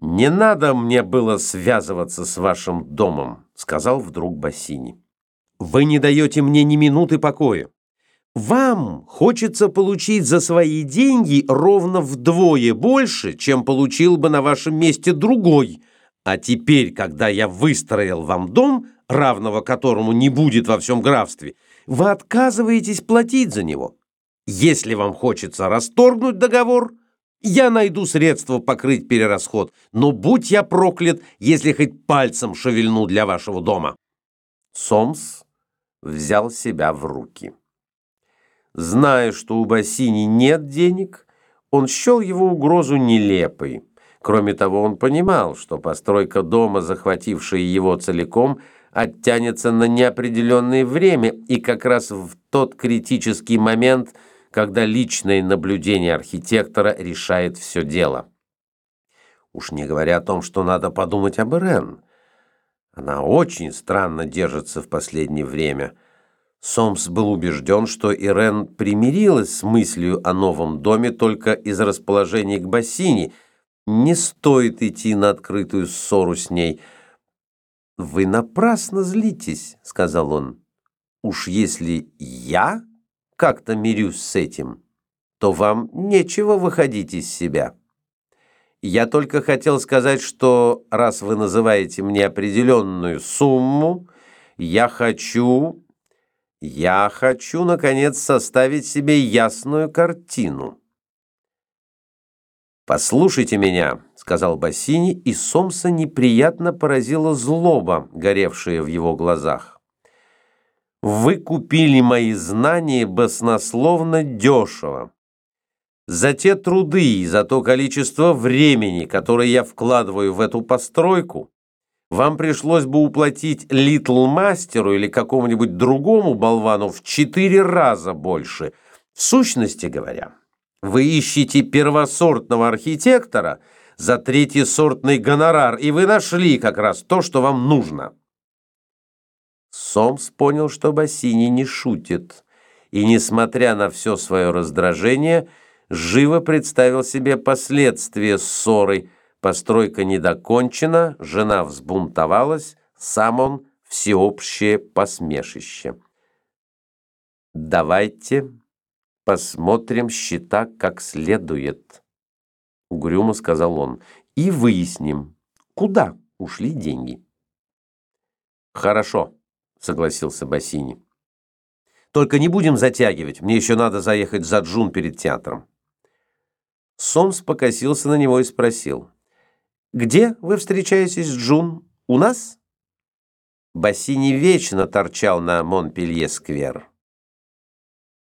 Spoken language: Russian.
«Не надо мне было связываться с вашим домом», — сказал вдруг Бассини. «Вы не даете мне ни минуты покоя. Вам хочется получить за свои деньги ровно вдвое больше, чем получил бы на вашем месте другой. А теперь, когда я выстроил вам дом, равного которому не будет во всем графстве, вы отказываетесь платить за него. Если вам хочется расторгнуть договор, я найду средства покрыть перерасход, но будь я проклят, если хоть пальцем шевельну для вашего дома. Сомс взял себя в руки. Зная, что у Бассини нет денег, он счел его угрозу нелепой. Кроме того, он понимал, что постройка дома, захватившая его целиком, оттянется на неопределенное время, и как раз в тот критический момент, когда личное наблюдение архитектора решает все дело. Уж не говоря о том, что надо подумать об Ирен. Она очень странно держится в последнее время – Сомс был убежден, что Ирен примирилась с мыслью о новом доме только из расположения к бассейне. Не стоит идти на открытую ссору с ней. «Вы напрасно злитесь», — сказал он. «Уж если я как-то мирюсь с этим, то вам нечего выходить из себя». Я только хотел сказать, что раз вы называете мне определенную сумму, я хочу я хочу, наконец, составить себе ясную картину. «Послушайте меня», — сказал Бассини, и Сомса неприятно поразила злоба, горевшая в его глазах. «Вы купили мои знания баснословно дешево. За те труды и за то количество времени, которое я вкладываю в эту постройку, вам пришлось бы уплатить Литл Мастеру или какому-нибудь другому болвану в четыре раза больше. В сущности говоря, вы ищете первосортного архитектора за третьесортный гонорар, и вы нашли как раз то, что вам нужно. Сомс понял, что Бассини не шутит, и, несмотря на все свое раздражение, живо представил себе последствия ссоры – Постройка недокончена, жена взбунтовалась, сам он всеобщее посмешище. «Давайте посмотрим счета как следует», — угрюмо сказал он, — «и выясним, куда ушли деньги». «Хорошо», — согласился Бассини. «Только не будем затягивать, мне еще надо заехать за Джун перед театром». Сомс покосился на него и спросил — где вы встречаетесь с Джун? У нас? Бассини вечно торчал на Монпелье-сквер.